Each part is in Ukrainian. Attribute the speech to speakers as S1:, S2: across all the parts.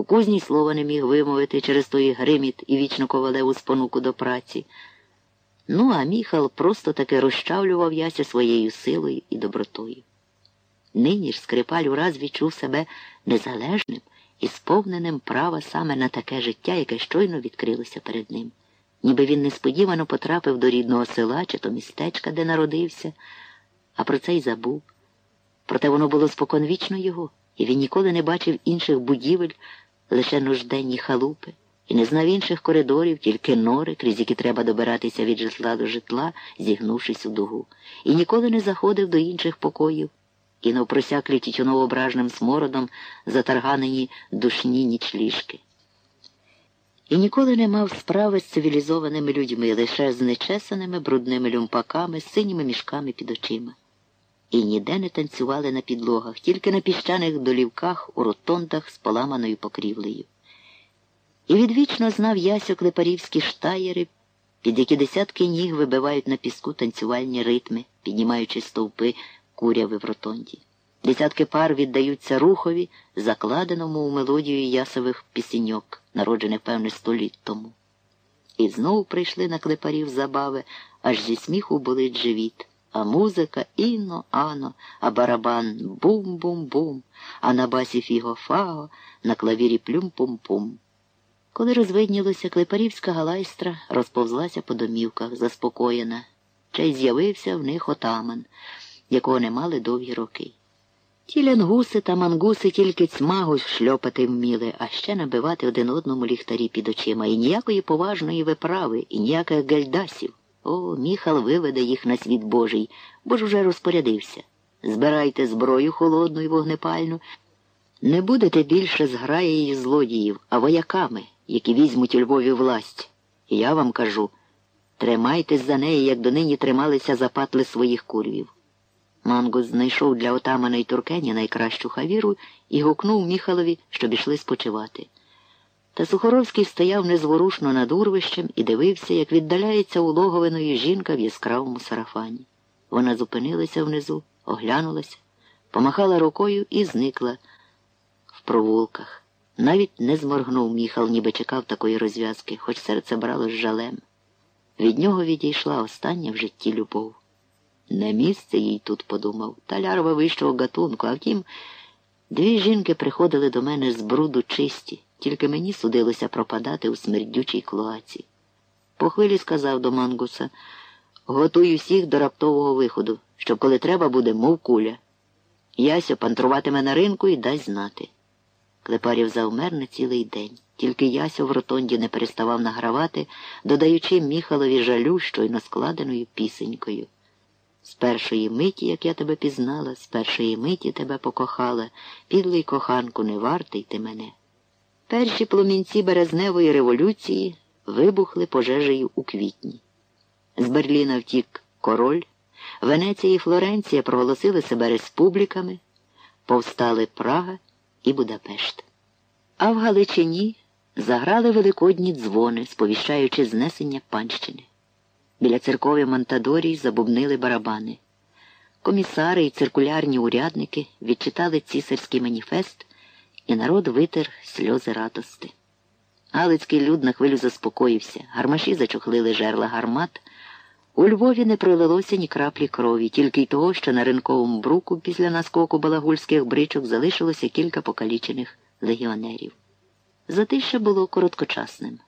S1: У кузні слова не міг вимовити через той гриміт і вічно ковалеву спонуку до праці. Ну, а міхал просто таки розчавлював яся своєю силою і добротою. Нині ж скрипаль ураз відчув себе незалежним і сповненим права саме на таке життя, яке щойно відкрилося перед ним. Ніби він несподівано потрапив до рідного села чи то містечка, де народився, а про це й забув. Проте воно було споконвічно його, і він ніколи не бачив інших будівель, лише нужденні халупи, і не знав інших коридорів, тільки нори, крізь які треба добиратися від житла до житла, зігнувшись у дугу, і ніколи не заходив до інших покоїв, і навпросяклі тютюново-бражним смородом затарганені душні нічліжки. І ніколи не мав справи з цивілізованими людьми, лише з нечесаними брудними люмпаками, з синіми мішками під очима. І ніде не танцювали на підлогах, тільки на піщаних долівках у ротондах з поламаною покрівлею. І відвічно знав Ясю клепарівські штаєри, під які десятки ніг вибивають на піску танцювальні ритми, піднімаючи стовпи куряви в ротонді. Десятки пар віддаються рухові, закладеному у мелодію ясових пісеньок, народжених певне століт тому. І знову прийшли на клепарів забави, аж зі сміху болить живіт. А музика іно, ано, а барабан бум-бум-бум, а на басі фіго-фаго, на клавірі плюм-пум-пум. Коли розвиднілося, клепарівська галайстра розповзлася по домівках, заспокоєна, чи й з'явився в них отаман, якого не мали довгі роки. Ті лянгуси та мангуси тільки цмагу шльопати вміли, а ще набивати один одному ліхтарі під очима, і ніякої поважної виправи, і ніяких гельдасів. О, міхал виведе їх на світ Божий, бо ж уже розпорядився. Збирайте зброю холодну і вогнепальну. Не будете більше зграєю злодіїв, а вояками, які візьмуть у Львові власть. І я вам кажу тримайтесь за неї, як донині трималися запатли своїх курвів. Мангус знайшов для отамана й Туркені найкращу хавіру і гукнув Міхалові, щоб ішли спочивати. Та Сухоровський стояв незворушно над урвищем і дивився, як віддаляється улоговиною жінка в яскравому сарафані. Вона зупинилася внизу, оглянулася, помахала рукою і зникла в провулках. Навіть не зморгнув міхал, ніби чекав такої розв'язки, хоч серце брало з жалем. Від нього відійшла остання в житті любов. Не місце їй тут подумав, та лярва вищого гатунку, а втім, дві жінки приходили до мене з бруду чисті, тільки мені судилося пропадати у смердючій клоаці. По хвилі сказав до мангуса готуй усіх до раптового виходу, щоб коли треба буде, мов куля. Ясьо пантруватиме на ринку і дасть знати. Клепарів завмер на цілий день. Тільки Ясьо в ротонді не переставав награвати, додаючи міхалові жалю щойно складеною пісенькою. З першої миті, як я тебе пізнала, з першої миті тебе покохала, підлий коханку, не вартий ти мене. Перші пломінці березневої революції вибухли пожежею у квітні. З Берліна втік король, Венеція і Флоренція проголосили себе республіками, повстали Прага і Будапешт. А в Галичині заграли великодні дзвони, сповіщаючи знесення панщини. Біля церкові Монтадорій забубнили барабани. Комісари і циркулярні урядники відчитали цісарський маніфест, і народ витер сльози радости. Галицький люд на хвилю заспокоївся, гармаші зачохлили жерла гармат. У Львові не пролилося ні краплі крові, тільки й того, що на ринковому бруку після наскоку балагульських бричок залишилося кілька покалічених легіонерів. Затище було короткочасним.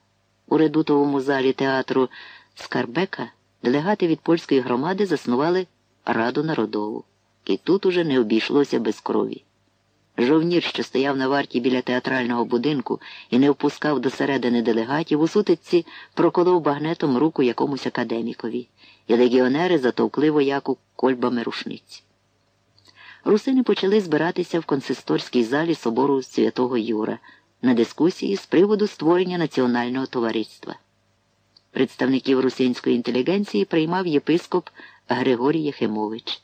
S1: У редутовому залі театру Скарбека делегати від польської громади заснували Раду народову. І тут уже не обійшлося без крові. Жовнір, що стояв на варті біля театрального будинку і не впускав до середини делегатів, у сутичці проколов багнетом руку якомусь академікові, і легіонери затовкли вояку кольбами рушниць. Русини почали збиратися в консисторській залі собору Святого Юра на дискусії з приводу створення національного товариства. Представників русинської інтелігенції приймав єпископ Григорій Єхимович.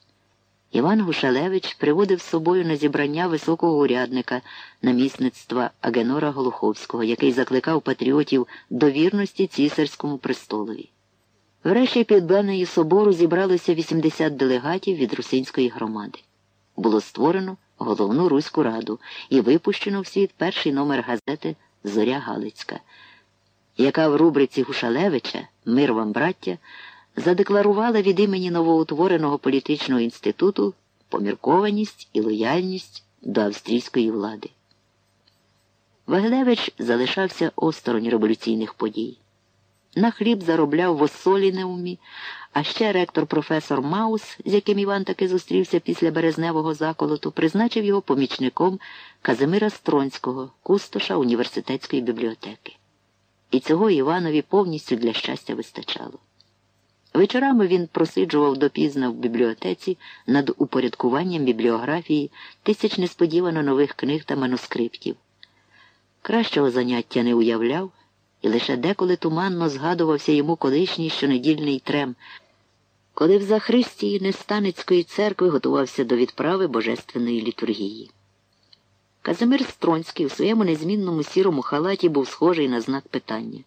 S1: Іван Гушалевич приводив з собою на зібрання високого урядника намісництва Агенора Голуховського, який закликав патріотів до вірності цісарському престолові. Врешті під Бенею собору зібралося 80 делегатів від русинської громади. Було створено головну Руську раду і випущено в світ перший номер газети Зоря Галицька, яка в рубриці Гушалевича Мир вам, браття задекларувала від імені новоутвореного політичного інституту поміркованість і лояльність до австрійської влади. Вагелевич залишався осторонь революційних подій. На хліб заробляв в Осолінеумі, а ще ректор професор Маус, з яким Іван таки зустрівся після березневого заколоту, призначив його помічником Казимира Стронського, кустоша університетської бібліотеки. І цього Іванові повністю для щастя вистачало. Вечорами він просиджував допізно в бібліотеці над упорядкуванням бібліографії тисяч несподівано нових книг та манускриптів. Кращого заняття не уявляв, і лише деколи туманно згадувався йому колишній щонедільний трем, коли в Захристії Нестанецької церкви готувався до відправи божественної літургії. Казимир Стронський у своєму незмінному сірому халаті був схожий на знак питання.